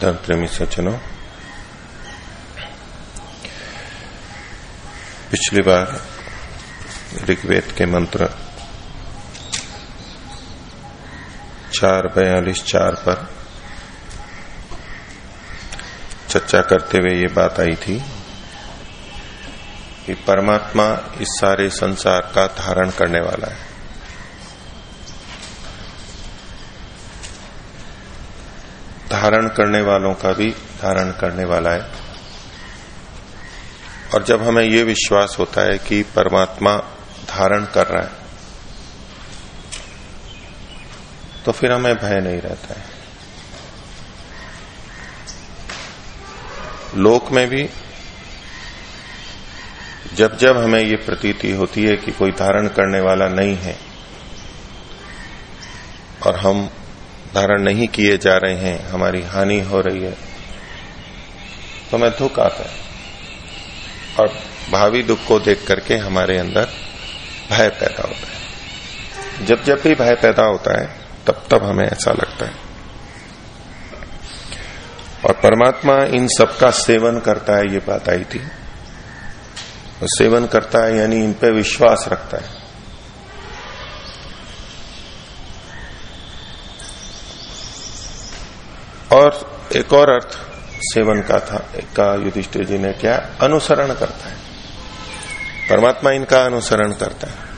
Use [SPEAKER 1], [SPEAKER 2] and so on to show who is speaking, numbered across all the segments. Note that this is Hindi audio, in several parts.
[SPEAKER 1] धर्म प्रेमी सज्जनों पिछली बार ऋग्वेद के मंत्र चार बयालीस चार पर चर्चा करते हुए ये बात आई थी कि परमात्मा इस सारे संसार का धारण करने वाला है धारण करने वालों का भी धारण करने वाला है। और जब हमें यह विश्वास होता है कि परमात्मा धारण कर रहा है तो फिर हमें भय नहीं रहता है। लोक में भी जब जब हमें ये प्रतीति होती है कि कोई धारण करने वाला नहीं है, और हम धारण नहीं किए जा रहे हैं, हमारी हानि हो रही है। तो मैं दुख आता है और भावी दुख को देख करके हमारे अंदर भय पैदा होता है। जब जब भी भय पैदा होता है, तब तब हमें ऐसा लगता है। और परमात्मा इन सब का सेवन करता है, ये बात आई थी। सेवन करता है, यानी इन पे विश्वास रखता है और एक और अर्थ सेवन का था का युधिष्ठिर जी ने क्या? अनुसरण करता है। परमात्मा इनका अनुसरण करता है।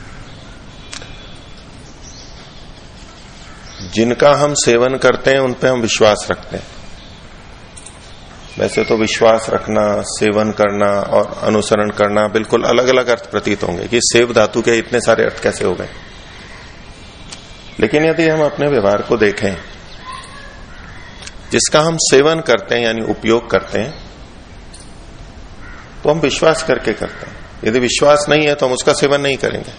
[SPEAKER 1] जिनका हम सेवन करते हैं, उन पे हम विश्वास रखते हैं। वैसे तो विश्वास रखना, सेवन करना और अनुसरण करना बिल्कुल अलग अलग अर्थ प्रतीत होंगे कि सेव धातु के इतने सारे अर्थ कैसे हो गए। लेकिन यदि हम अपने व्यवहार को देखें जिसका हम सेवन करते हैं, यानी उपयोग करते हैं तो हम विश्वास करके करते हैं। यदि विश्वास नहीं है तो हम उसका सेवन नहीं करेंगे।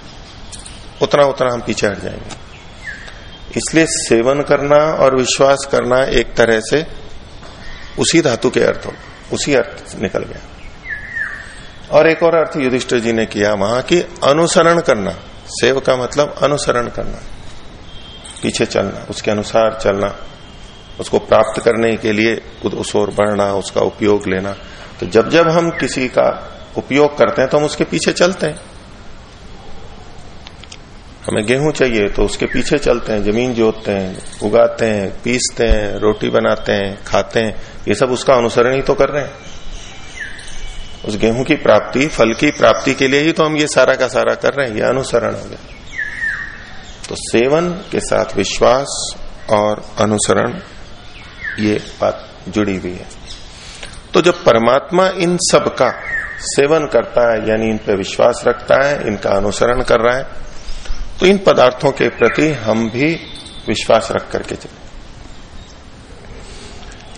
[SPEAKER 1] उतना उतना हम पीछे हट जाएँगे। इसलिए सेवन करना और विश्वास करना एक तरह से उसी धातु के अर्थ हो, उसी अर्थ निकल गया। और एक और अर्थ युधिष्ठिर जी ने किया वहाँ की अनुसरण करना। सेव का मतलब अनुसरण करना। पीछे चलना, उसके अनुसार चलना। उसको प्राप्त करने के लिए खुद उस ओर बढ़ना, उसका उपयोग लेना। तो जब जब हम किसी का उपयोग करते हैं तो हम उसके पीछे चलते हैं। हमें गेहूँ चाहिए तो उसके पीछे चलते हैं, ज़मीन जोतते हैं, उगाते हैं, पीसते हैं, रोटी बनाते हैं, खाते हैं। ये सब उसका अनुसरण ही तो कर रहे हैं। उस गेहूँ की प्राप्ति, फल की प्राप्ति के लिए ही तो हम ये सारा का सारा कर रहे हैं, ये अनुसरण हो गया। तो सेवन के साथ विश्वास और अनुसरण ये बात जुड़ी हुई है। तो जब परमात्मा इन सब का सेवन करता है, यानी इन पे विश्वास रखता है, इनका अनुसरण कर रहा है तो इन पदार्थों के प्रति हम भी विश्वास रख करके चले।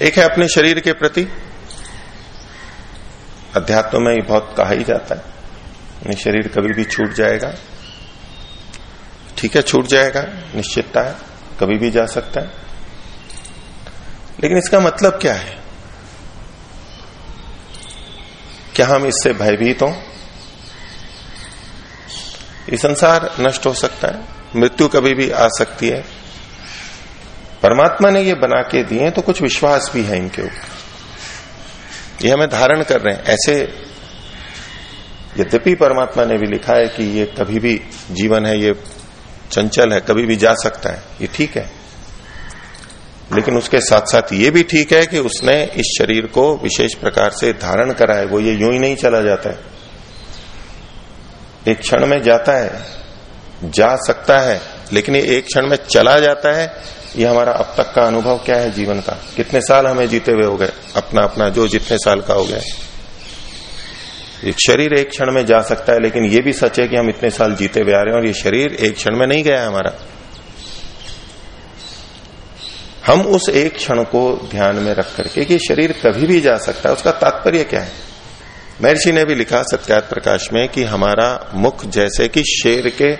[SPEAKER 1] एक है अपने शरीर के प्रति। अध्यात्म में बहुत कहा ही जाता है। शरीर कभी भी छूट जाएगा। ठीक है, छूट जाएगा, निश्चितता है, कभी भी जा सकता है। लेकिन इसका मतलब क्या है? क्या हम इससे भयभीत हों? ये संसार नष्ट हो सकता है, मृत्यु कभी भी आ सकती है। परमात्मा ने ये बना के दिए तो कुछ विश्वास भी है इनके ऊपर। ये हमें धारण कर रहे हैं। ऐसे यद्यपि परमात्मा ने भी लिखा है कि ये कभी भी जीवन है, ये चंचल है, कभी भी जा सकता है। ये ठीक है। लेकिन उसके साथ साथ ये भी ठीक है कि उसने इस शरीर को विशेष प्रकार से धारण करा है, वो ये यूँ ही नहीं चला जाता है। एक क्षण में जाता है, जा सकता है, लेकिन ये एक क्षण में चला जाता है, ये हमारा अब तक का अनुभव क्या है जीवन का? कितने साल हमें जीते हुए हो गए? अपना अपना जो जितने साल का हो गया एक शरीर एक क्षण में जा सकता है, लेकिन ये भी सच है कि हम इतने साल जीते हुए आ रहे हैं और ये शरीर एक क्षण में नहीं गया हमारा। हम उस एक क्षण को ध्यान में रख करके, कि शरीर कभी भी जा सकता है, उसका तात्पर्य क्या है? महर्षि ने भी लिखा सत्यात प्रकाश में कि हमारा मुख जैसे कि शेर के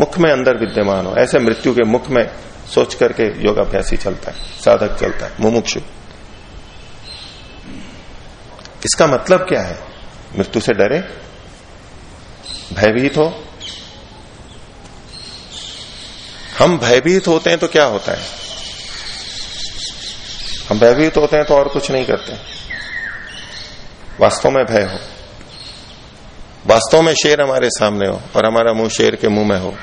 [SPEAKER 1] मुख में अंदर विद्यमान हो, ऐसे मृत्यु के मुख में सोच करके योगाभ्यासी चलता है, साधक चलता है, मुमुक्षु। इसका मतलब क्या है? मृत्यु से डरे, भयभीत हो। हम भयभीत होते हैं तो क्या होता है? हम भयभीत होते हैं तो और कुछ नहीं करते। वास्तव में भय हो। वास्तव में शेर हमारे सामने हो और हमारा मुँह शेर के मुँह में हो।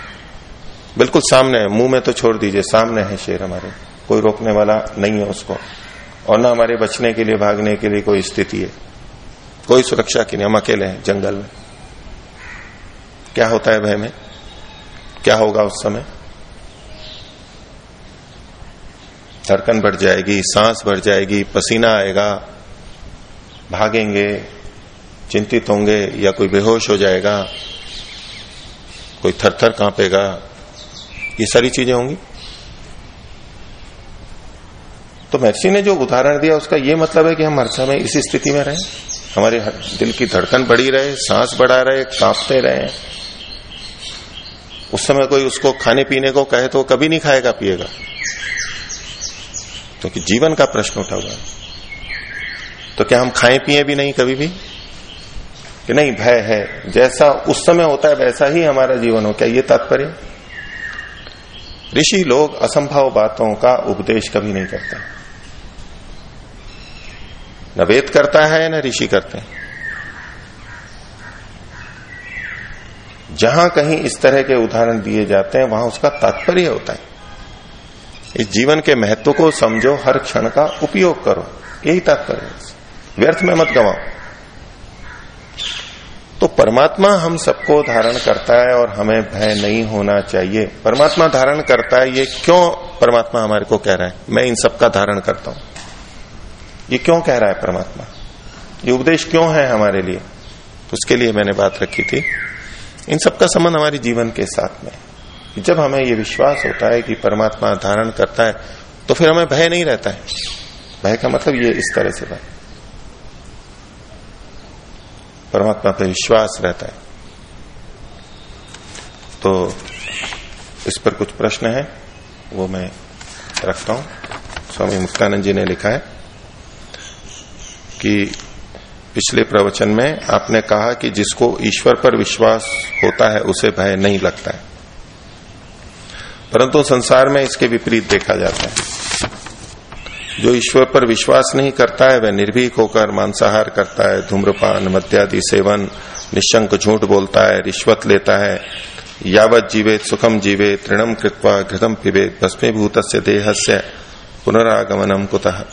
[SPEAKER 1] बिल्कुल सामने है, मुँह में तो छोड़ दीजिए, सामने है शेर हमारे। कोई रोकने वाला नहीं है उसको। और ना हमारे बचने के लिए, भागने के लिए कोई स्थिति है। कोई सुरक्षा की नहीं, हम अकेले हैं जंगल में। क्या होता है भय में? क्या होगा उस समय? धड़कन बढ़ जाएगी, सांस बढ़ जाएगी, पसीना आएगा, भागेंगे, चिंतित होंगे या कोई बेहोश हो जाएगा, कोई थर थर कांपेगा, ये सारी चीज़ें होंगी। तो महर्षि ने जो उदाहरण दिया, उसका ये मतलब है कि हम हर समय इसी स्थिति में रहें। हमारे दिल की धड़कन बढ़ी रहे, सांस बढ़ा रहे, कांपते रहे। उस समय कोई उसको खाने पीने को कहे तो कभी नहीं खाएगा, पिएगा। क्योंकि जीवन का प्रश्न उठा हुआ है। तो क्या हम खाए पिए भी नहीं कभी भी? कि नहीं, भय है। जैसा उस समय होता है, वैसा ही हमारा जीवन हो। क्या ये तात्पर्य? ऋषि लोग असंभव बातों का उपदेश कभी नहीं करते। न वेद करता है, न ऋषि करते हैं। जहाँ कहीं इस तरह के उदाहरण दिए जाते हैं, वहाँ उसका तात्पर्य होता है। इस जीवन के महत्व को समझो, हर क्षण का उपयोग करो। यही तात्पर्य व्यर्थ में मत गवाओ। तो परमात्मा हम सबको धारण करता है और हमें भय नहीं होना चाहिए। परमात्मा धारण करता है, ये क्यों परमात्मा हमारे को कह रहा है? मैं इन सबका धारण करता हूँ। ये क्यों कह रहा है परमात्मा? ये उपदेश क्यों है हमारे लिए? उसके लिए मैंने बात रखी थी। इन सबका संबंध हमारे जीवन के साथ में जब हमें ये विश्वास होता है कि परमात्मा धारण करता है तो फिर हमें भय नहीं रहता है। भय का मतलब ये इस तरह से भय। परमात्मा पर विश्वास रहता है। तो इस पर कुछ प्रश्न है, वो मैं रखता हूँ। स्वामी मुक्तानंद जी ने लिखा है कि पिछले प्रवचन में आपने कहा कि जिसको ईश्वर पर विश्वास होता है, उसे भय नहीं लगता है। परंतु संसार में इसके विपरीत देखा जाता है। जो ईश्वर पर विश्वास नहीं करता है, वह निर्भीक होकर मांसाहार करता है, धूम्रपान, मद्यादि सेवन, निशंक झूठ बोलता है, रिश्वत लेता है, यावत जीवे, सुखम जीवे, तृणम कृत्वा, घृतम पिबेत भस्मीभूत से देह से पुनरागमनम कुतः।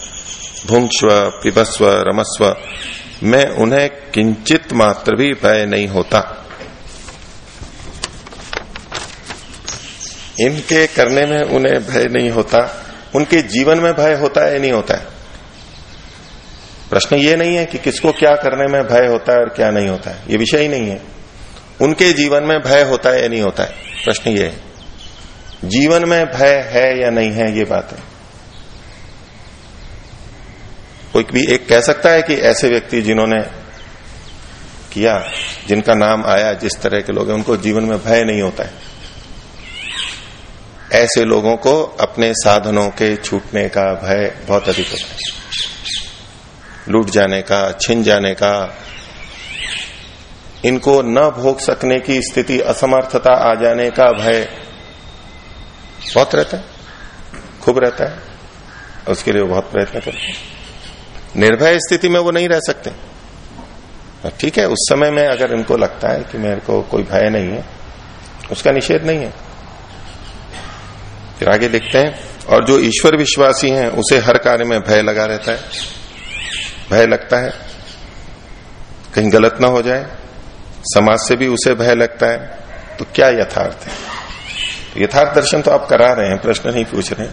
[SPEAKER 1] भुंक्ष्व पिबस्व, रमस्व, मैं उन्हें किंचित मात्र भी भय नहीं होता। इनके करने में उन्हें भय नहीं होता। उनके जीवन में भय होता है या नहीं होता है। प्रश्न ये नहीं है कि किसको क्या करने में भय होता है और क्या नहीं होता है। ये विषय ही नहीं है। उनके जीवन में भय होता है या नहीं होता है? प्रश्न ये है। जीवन में भय है या नहीं है, ये बात है। कोई भी एक कह सकता है कि ऐसे व्यक्ति जिन्होंने किया, जिनका नाम आया, जिस तरह के लोग हैं, उनको जीवन में भय नहीं होता है। ऐसे लोगों को अपने साधनों के छूटने का भय बहुत अधिक होता है। लूट जाने का, छिन जाने का, इनको न भोग सकने की स्थिति, असमर्थता आ जाने का भय बहुत रहता है, खूब रहता है, उसके लिए बहुत प्रयत्न करते हैं। निर्भय स्थिति में वो नहीं रह सकते। ठीक है, उस समय में अगर इनको लगता है कि मेरे को कोई भय नहीं है, उसका निषेध नहीं है। फिर आगे देखते हैं। और जो ईश्वर विश्वासी हैं, उसे हर कार्य में भय लगा रहता है। भय लगता है। कहीं गलत ना हो जाए। समाज से भी उसे भय लगता है। तो क्या यथार्थ है? तो यथार्थ दर्शन तो आप करा रहे हैं, प्रश्न नहीं पूछ रहे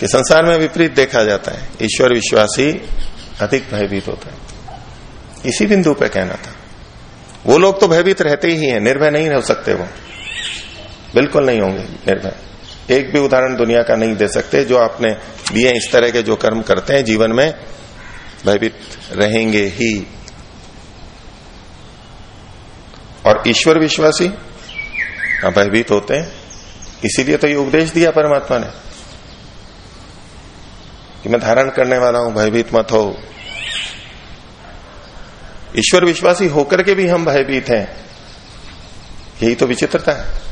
[SPEAKER 1] कि संसार में विपरीत देखा जाता है। ईश्वर विश्वासी अधिक भयभीत होता है। इसी बिंदु पे कहना था। वो लोग तो भयभीत रहते ही हैं, निर्भय नहीं रह सकते वो। बिल्कुल नहीं होंगे निर्भय एक भी उदाहरण दुनिया का नहीं दे सकते जो आपने दिए इस तरह के जो कर्म करते हैं जीवन में भयभीत रहेंगे ही। और ईश्वर विश्वासी हाँ, भयभीत होते हैं। इसीलिए तो ये उपदेश दिया परमात्मा ने कि मैं धारण करने वाला हूँ भयभीत मत हो। ईश्वर विश्वासी होकर के भी हम भयभीत हैं। यही तो विचित्रता है।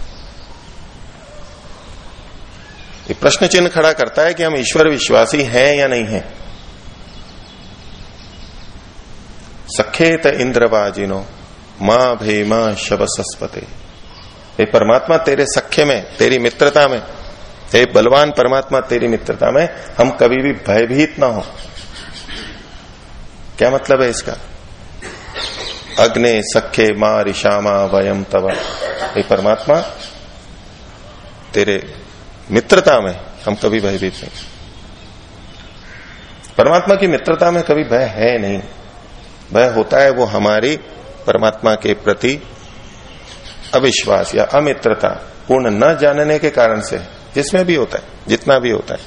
[SPEAKER 1] ये प्रश्न चिन्ह खड़ा करता है कि हम ईश्वर विश्वासी हैं या नहीं हैं। सखेत इंद्रबाजिनो, माँ भेमा शबसस्पते हे परमात्मा, तेरे सख्य में, तेरी मित्रता में, हे बलवान परमात्मा, तेरी मित्रता में हम कभी भी भयभीत ना हो। क्या मतलब है इसका? अग्नि सखे माँ ऋषामा वयम तवा। हे परमात्मा, तेरे मित्रता में हम कभी भयभीत नहीं परमात्मा की मित्रता में कभी भय है नहीं। भय होता है वो हमारी परमात्मा के प्रति अविश्वास या अमित्रता पूर्ण न जानने के कारण से, जिसमें भी होता है, जितना भी होता है।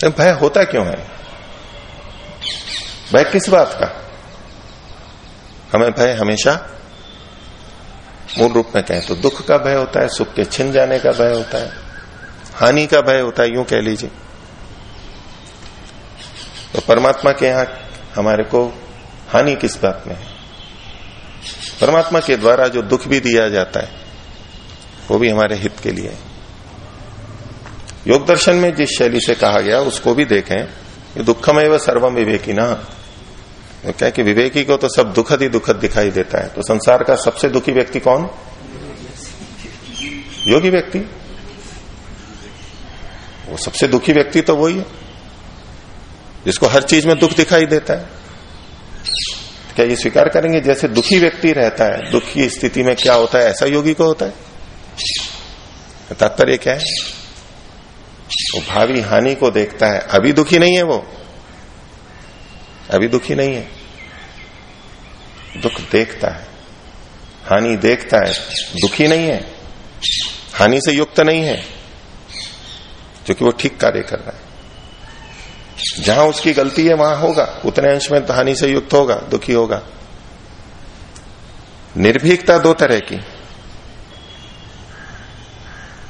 [SPEAKER 1] तो भय होता क्यों है? भय किस बात का? हमें भय हमेशा मूल रूप में कहें तो दुख का भय होता है, सुख के छिन जाने का भय होता है, हानि का भय होता है, यूँ कह लीजिए। तो परमात्मा के यहाँ हमारे को हानि किस बात में है? परमात्मा के द्वारा जो दुख भी दिया जाता है, वो भी हमारे हित के लिए है। योग दर्शन में जिस शैली से कहा गया, उसको भी देखें दुखमय एवं सर्वम विवेकी ना क्या कि विवेकी को तो सब दुखद ही दुखद दिखाई देता है। तो संसार का सबसे दुखी व्यक्ति कौन? योगी व्यक्ति। वो सबसे दुखी व्यक्ति तो वही है, जिसको हर चीज़ में दुख दिखाई देता है। क्या ये स्वीकार करेंगे? जैसे दुखी व्यक्ति रहता है, दुखी स्थिति में क्या होता है? ऐसा योगी को होता है। तात्पर्य क्या है? वो भावी हानि को देखता है। अभी दुखी नहीं है वो। अभी दुखी नहीं है। दुख देखता है। हानि देखता है। दुखी नहीं है। हानि से युक्त नहीं है। क्योंकि वो ठीक कार्य कर रहा है। जहाँ उसकी गलती है, वहाँ होगा। उतने अंश में हानि से युक्त होगा, दुखी होगा। निर्भीकता दो तरह की।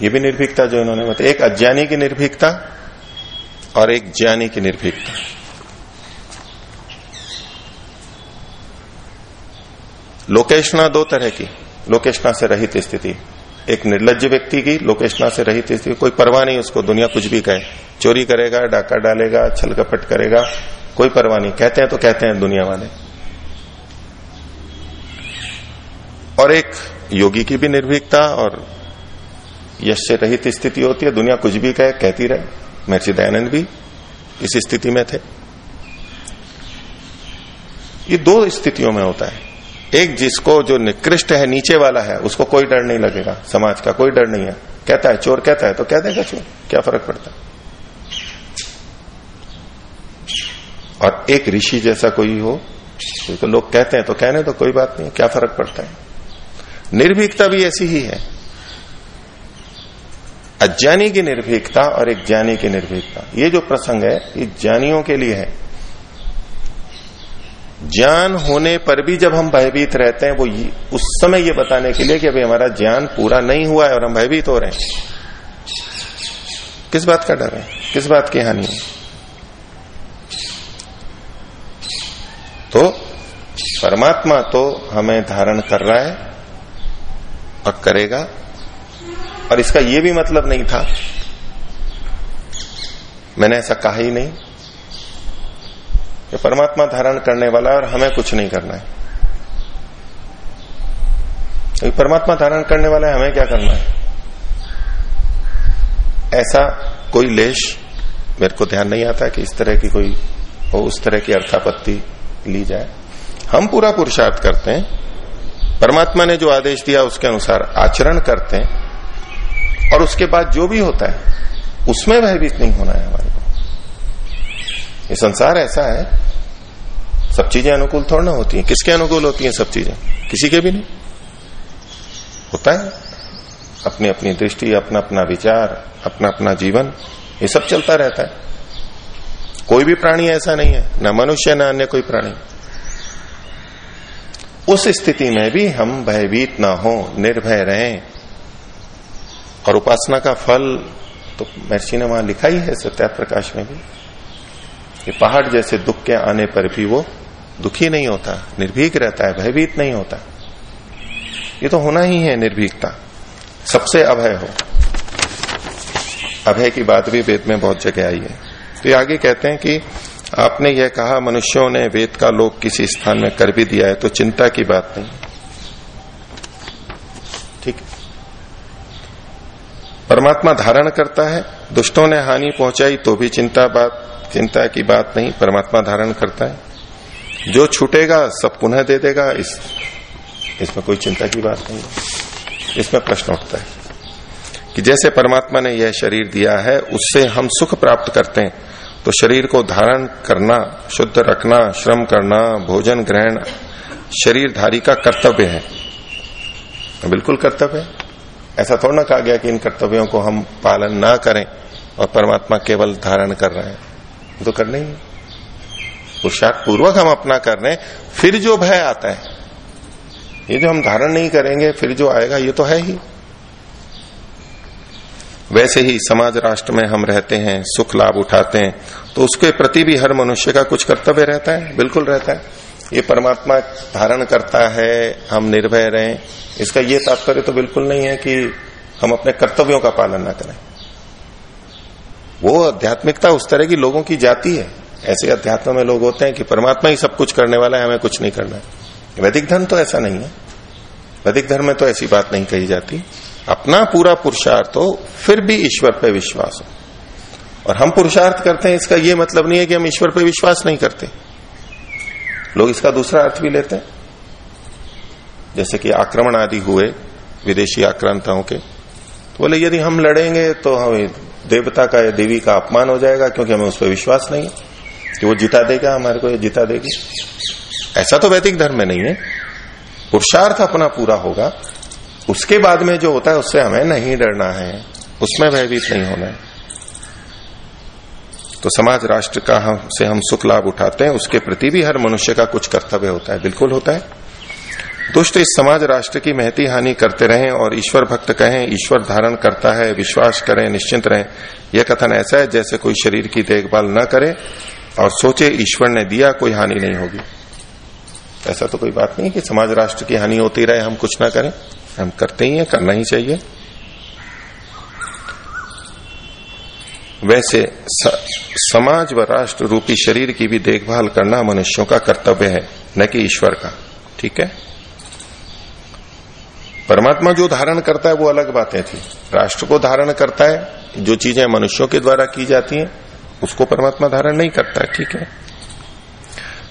[SPEAKER 1] ये भी निर्भीकता जो इन्होंने बताया एक अज्ञानी की निर्भीकता और एक ज्ञानी की निर्भीकता। लोकेशना दो तरह की, लोकेशना से रहित स्थिति। एक निर्लज व्यक्ति की, लोकेशना से रहित स्थिति। कोई परवाह नहीं, उसको दुनिया कुछ भी कहे। चोरी करेगा, डाका डालेगा, छल कपट करेगा, कोई परवाह नहीं। कहते हैं तो कहते हैं दुनिया वाले। और एक योगी की भी निर्भीकता और यश से रहित स्थिति होती है, दुनिया कुछ भी कहे, कहती रहे। महर्षि दयानंद भी इस स्थिति में थे। ये दो स्थितियों में होता है। एक जिसको जो निकृष्ट है, नीचे वाला है, उसको कोई डर नहीं लगेगा। समाज का कोई डर नहीं है। कहता है, चोर कहता है तो कह देगा चोर? क्या फ़र्क पड़ता है? और एक ऋषि जैसा कोई हो तो लोग कहते हैं तो कहने तो कोई बात नहीं क्या फ़र्क पड़ता है? निर्भीकता भी ऐसी ही है। अज्ञानी की निर्भीकता और एक ज्ञानी की निर्भीकता। ये जो प्रसंग है, ये ज्ञानियों के लिए है। ज्ञान होने पर भी जब हम भयभीत रहते हैं, वो उस समय ये बताने के लिए कि अभी हमारा ज्ञान पूरा नहीं हुआ है और हम भयभीत हो रहे हैं। किस बात का डर है? किस बात की हानि है? तो परमात्मा तो हमें धारण कर रहा है और करेगा, और इसका यह भी मतलब नहीं था। मैंने ऐसा कहा ही नहीं। कि परमात्मा धारण करने वाला और हमें कुछ नहीं करना है। तो परमात्मा धारण करने वाला है, हमें क्या करना है? ऐसा कोई लेश मेरे को ध्यान नहीं आता कि इस तरह की कोई हो, उस तरह की अर्थापत्ति ली जाए। हम पूरा पुरुषार्थ करते हैं। परमात्मा ने जो आदेश दिया, उसके अनुसार आचरण करते हैं। और उसके बाद जो भी होता है, उसमें भयभीत नहीं होना है हमारे को। ये संसार ऐसा है सब चीज़ें अनुकूल थोड़ा ना होती हैं। किसके अनुकूल होती हैं सब चीज़ें? किसी के भी नहीं। होता है। अपनी अपनी दृष्टि, अपना अपना विचार, अपना अपना जीवन, ये सब चलता रहता है। कोई भी प्राणी ऐसा नहीं है, ना मनुष्य, ना अन्य कोई प्राणी। उस स्थिति में भी हम भयभीत ना हो, निर्भय रहें। और उपासना का फल तो महर्षि ने वहाँ लिखा ही है सत्या प्रकाश में भी। कि पहाड़ जैसे दुख के आने पर भी वो दुखी नहीं होता, निर्भीक रहता है, भयभीत नहीं होता। ये तो होना ही है निर्भीकता। सबसे अभय हो। अभय की बात भी वेद में बहुत जगह आई है। तो ये आगे कहते हैं कि आपने यह कहा, मनुष्यों ने वेद का लोक किसी स्थान में कर भी दिया है तो चिंता की बात नहीं। ठीक। परमात्मा धारण करता है, दुष्टों ने हानि पहुंचाई तो भी चिंता बात, चिंता की बात नहीं, परमात्मा धारण करता है। जो छूटेगा, सब पुनः दे देगा। इस, इसमें कोई चिंता की बात नहीं। इसमें प्रश्न उठता है कि जैसे परमात्मा ने यह शरीर दिया है, उससे हम सुख प्राप्त करते हैं। तो शरीर को धारण करना, शुद्ध रखना, श्रम करना, भोजन ग्रहण, शरीरधारी का कर्तव्य है। बिल्कुल कर्तव्य है। ऐसा थोड़ा ना कहा गया कि इन कर्तव्यों को हम पालन ना करें और परमात्मा केवल धारण कर रहे हैं। तो करना ही पुरुषार्थ पूर्वक हम अपना कर रहे हैं, फिर जो भय आता है, ये जो हम धारण नहीं करेंगे, फिर जो आएगा, ये तो है ही। वैसे ही समाज राष्ट्र में हम रहते हैं, सुख लाभ उठाते हैं तो उसके प्रति भी हर मनुष्य का कुछ कर्तव्य रहता है, बिल्कुल रहता है। ये परमात्मा धारण करता है, हम निर्भय रहें, इसका ये तात्पर्य तो बिल्कुल नहीं है कि हम अपने कर्तव्यों का पालन ना करें। वो आध्यात्मिकता उस तरह की लोगों की जाती है। ऐसे अध्यात्म में लोग होते हैं कि परमात्मा ही सब कुछ करने वाला है, हमें कुछ नहीं करना है। वैदिक धर्म तो ऐसा नहीं है। वैदिक धर्म में तो ऐसी बात नहीं कही जाती। अपना पूरा पुरुषार्थ हो, फिर भी ईश्वर पर विश्वास हो। और हम पुरुषार्थ करते हैं, इसका यह मतलब नहीं है कि हम ईश्वर पर विश्वास नहीं करते। लोग इसका दूसरा अर्थ भी लेते हैं। जैसे कि आक्रमण आदि हुए, विदेशी आक्रांताओं के। तो बोले, यदि हम लड़ेंगे तो हमें देवता का या देवी का अपमान हो जाएगा, क्योंकि हमें उस पर विश्वास नहीं है। कि वो जिता देगा, हमारे को जिता देगी। ऐसा तो वैदिक धर्म में नहीं है। पुरुषार्थ अपना पूरा होगा। उसके बाद में जो होता है, उससे हमें नहीं डरना है। उसमें भयभीत नहीं होना है। तो समाज राष्ट्र का हम, से हम सुख लाभ उठाते हैं। उसके प्रति भी हर मनुष्य का कुछ कर्तव्य होता है। बिल्कुल होता है। दुष्ट इस समाज राष्ट्र की महती हानि करते रहें और ईश्वर भक्त कहें, ईश्वर धारण करता है, विश्वास करें, निश्चिंत रहें। यह कथन ऐसा है जैसे कोई शरीर की देखभाल न करे और सोचे ईश्वर ने दिया कोई हानि नहीं होगी। ऐसा तो कोई बात नहीं कि समाज राष्ट्र की हानि होती रहे हम कुछ ना करें। हम करते ही हैं करना ही चाहिए। वैसे स, समाज व राष्ट्र रूपी शरीर की भी देखभाल करना मनुष्यों का कर्तव्य है न कि ईश्वर का। ठीक है? परमात्मा जो धारण करता है वो अलग बातें थी। राष्ट्र को धारण करता है जो चीज़ें मनुष्यों के द्वारा की जाती हैं उसको परमात्मा धारण नहीं करता है ठीक है?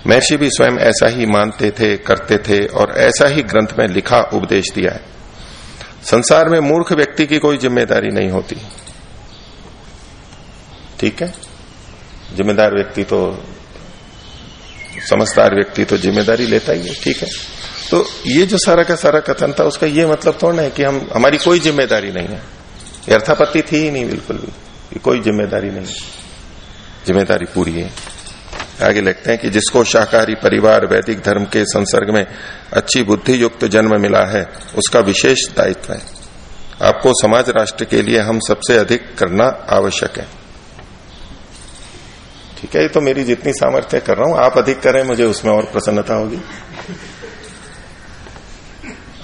[SPEAKER 1] महर्षि भी स्वयं ऐसा ही मानते थे, करते थे और ऐसा ही ग्रंथ में लिखा, उपदेश दिया है। संसार में मूर्ख व्यक्ति की कोई ज़िम्मेदारी नहीं होती। ठीक है? जिम्मेदार व्यक्ति तो समझदार व्यक्ति तो ज़िम्मेदारी लेता ही है, ठीक है? तो ये जो सारा का सारा कथन था, उसका ये मतलब थोड़ा है कि हम, हमारी कोई ज़िम्मेदारी नहीं है। अर्थापत्ति थी ही नहीं, बिल्कुल भी। कोई ज़िम्मेदारी नहीं ज़िम्मेदारी पूरी है। आगे लिखते हैं कि जिसको शाकाहारी परिवार, वैदिक धर्म के संसर्ग में अच्छी बुद्धि युक्त जन्म मिला है, उसका विशेष दायित्व है। आपको समाज राष्ट्र के लिए हम सबसे अधिक करना आवश्यक है। ठीक है, ये तो मेरी जितनी सामर्थ्य कर रहा हूँ, आप अधिक करें, मुझे उसमें और प्रसन्नता होगी।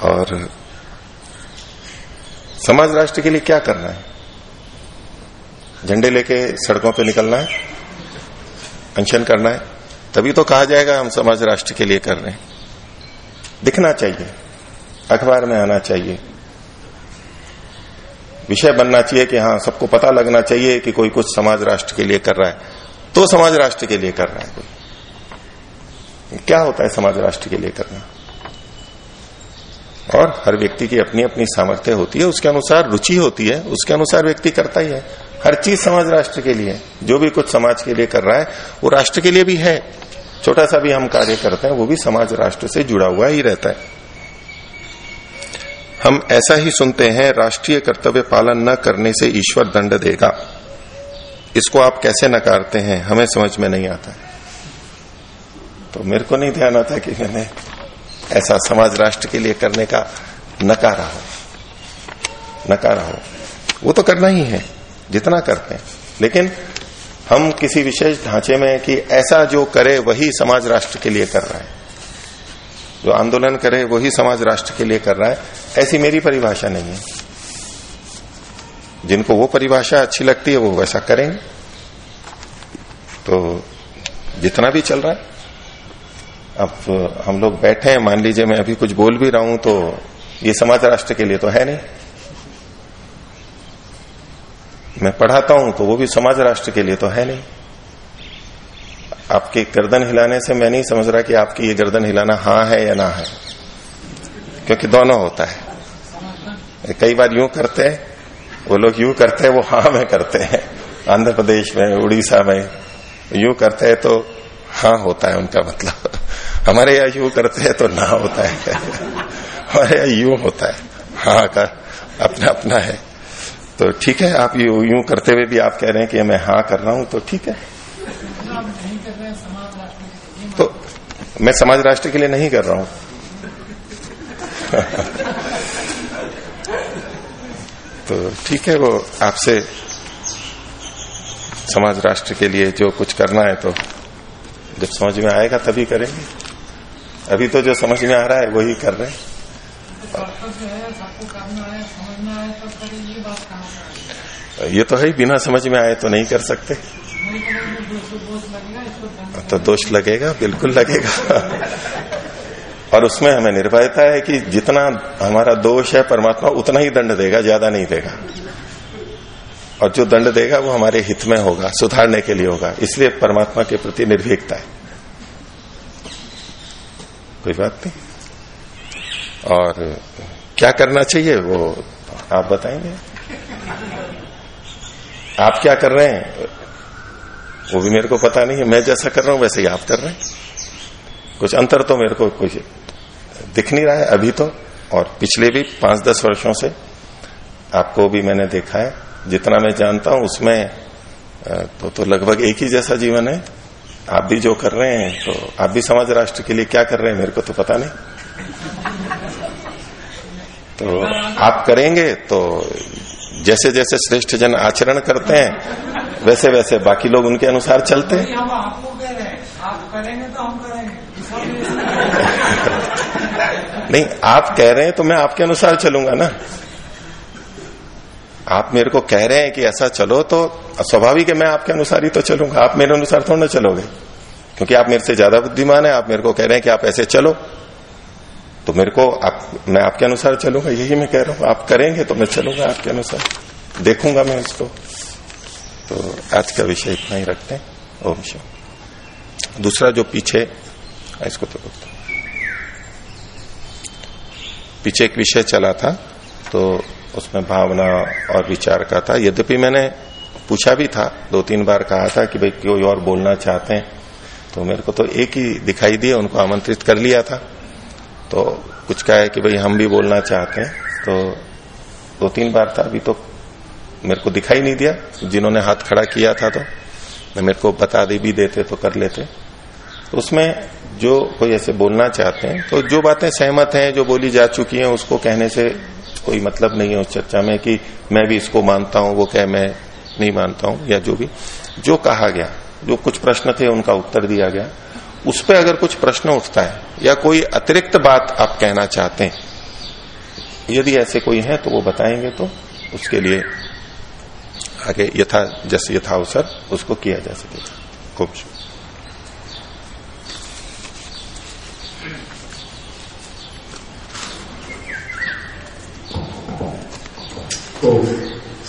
[SPEAKER 1] और समाज राष्ट्र के लिए क्या करना है? झंडे लेके सड़कों पे निकलना है? अनशन करना है। तभी तो कहा जाएगा हम समाज राष्ट्र के लिए कर रहे हैं। दिखना चाहिए। अखबार में आना चाहिए। विषय बनना चाहिए कि हाँ सबको पता लगना चाहिए कि कोई कुछ समाज राष्ट्र के लिए कर रहा है। तो समाज राष्ट्र के लिए कर रहा है कोई। क्या होता है समाज राष्ट्र के लिए करना? और हर व्यक्ति की अपनी अपनी सामर्थ्य होती है, उसके अनुसार रुचि होती है, उसके अनुसार व्यक्ति करता ही है। हर चीज़ समाज राष्ट्र के लिए, जो भी कुछ समाज के लिए कर रहा है, वो राष्ट्र के लिए भी है। छोटा सा भी हम कार्य करते हैं, वो भी समाज राष्ट्र से जुड़ा हुआ ही रहता है। हम ऐसा ही सुनते हैं, राष्ट्रीय कर्तव्य पालन न करने से ईश्वर दंड देगा। इसको आप कैसे नकारते हैं, हमें समझ में नहीं आता। तो मेरे को नहीं ध्यान आता कि मैंने ऐसा समाज राष्ट्र के लिए करने का नकारा हो। नकारा हो। वो तो करना ही है। जितना करते हैं। लेकिन हम किसी विशेष ढांचे में कि ऐसा जो करे, वही समाज राष्ट्र के लिए कर रहा है। जो आंदोलन करे, वही समाज राष्ट्र के लिए कर रहा है। ऐसी मेरी परिभाषा नहीं है। जिनको वो परिभाषा अच्छी लगती है, वो वैसा करेंगे। तो जितना भी चल रहा है। अब हम लोग बैठे हैं। मान लीजिए मैं अभी कुछ बोल भी रहा हूँ तो ये समाज राष्ट्र के लिए तो है नहीं। मैं पढ़ाता हूँ तो वो भी समाज राष्ट्र के लिए तो है नहीं। आपके गर्दन हिलाने से मैं नहीं समझ रहा कि आपकी ये गर्दन हिलाना हाँ है या ना है, क्योंकि दोनों होता है। कई बार यूँ करते हैं, वो लोग यूँ करते हैं, वो हाँ में करते हैं। आंध्र प्रदेश में, उड़ीसा में यूँ करते हैं तो हाँ होता है उनका मतलब। हमारे यहाँ यूँ करते हैं तो ना होता है। हमारे यहाँ यूँ होता है। हाँ का अपना अपना है। तो ठीक है, आप यू, यूँ करते हुए भी आप कह रहे हैं कि मैं हाँ कर रहा हूँ तो ठीक है। तो मैं समाज राष्ट्र के लिए नहीं कर रहा हूँ। तो ठीक है, वो आपसे समाज राष्ट्र के लिए जो कुछ करना है तो जब समझ में आएगा तभी करेंगे। अभी तो जो समझ में आ रहा है, वही कर रहे हैं। ये तो है, बिना समझ में आए तो नहीं कर सकते। तो दोष लगेगा, बिल्कुल लगेगा। और उसमें हमें निर्भयता है कि जितना हमारा दोष है, परमात्मा उतना ही दंड देगा, ज़्यादा नहीं देगा। और जो दंड देगा, वो हमारे हित में होगा, सुधारने के लिए होगा। इसलिए परमात्मा के प्रति निर्भीकता है। कोई बात नहीं। और क्या करना चाहिए वो आप बताएँगे। आप क्या कर रहे हैं? वो भी मेरे को पता नहीं है मैं जैसा कर रहा हूँ वैसे ही आप कर रहे हैं। कुछ अंतर तो मेरे को कुछ दिख नहीं रहा है अभी तो और पिछले भी पाँच दस वर्षों से आपको भी मैंने देखा है जितना मैं जानता हूँ उसमें तो, तो लगभग एक ही जैसा जीवन है। आप भी जो कर रहे हैं तो आप भी समाज राष्ट्र के लिए क्या कर रहे हैं मेरे को तो पता नहीं। तो आप करेंगे तो जैसे जैसे श्रेष्ठ जन आचरण करते हैं वैसे वैसे बाकी लोग उनके अनुसार चलते हैं।
[SPEAKER 2] हम आपको कह रहे हैं आप करेंगे तो हम करेंगे।
[SPEAKER 1] नहीं आप कह रहे हैं तो मैं आपके अनुसार चलूँगा ना। आप मेरे को कह रहे हैं कि ऐसा चलो तो स्वाभाविक है मैं आपके अनुसार ही तो चलूँगा। आप मेरे अनुसार थोड़ा ना चलोगे क्योंकि आप मेरे से ज़्यादा बुद्धिमान है आप मेरे को कह रहे हैं कि आप ऐसे चलो। तो मेरे को आप, मैं आपके अनुसार चलूँगा, यही मैं कह रहा हूँ। आप करेंगे तो मैं चलूँगा आपके अनुसार। देखूँगा मैं उसको। तो आज का विषय इतना ही रखते हैं। ओम शिव दूसरा जो पीछे इसको तो पीछे एक विषय चला था तो उसमें भावना और विचार का था। यद्यपि मैंने पूछा भी था दो तीन बार कहा था कि भाई कोई और बोलना चाहते हैं तो मेरे को तो एक ही दिखाई दिया, उनको आमंत्रित कर लिया था। तो कुछ कहा है कि भाई हम भी बोलना चाहते हैं। तो दो तीन बार था, अभी तो मेरे को दिखाई नहीं दिया। जिन्होंने हाथ खड़ा किया था तो मेरे को बता दे, भी देते तो कर लेते। तो उसमें जो कोई ऐसे बोलना चाहते हैं तो जो बातें सहमत हैं, जो बोली जा चुकी हैं, उसको कहने से कोई मतलब नहीं है उस चर्चा में कि मैं भी इसको मानता हूँ, वो कह मैं नहीं मानता हूँ, या जो भी। जो कहा गया, जो कुछ प्रश्न थे, उनका उत्तर दिया गया। उस पर अगर कुछ प्रश्न उठता है, या कोई अतिरिक्त बात आप कहना चाहते हैं, यदि ऐसे कोई है तो वो बताएँगे तो उसके लिए आगे यथा, जैसे यथावसर उसको किया जा सकेगा खूब
[SPEAKER 3] तो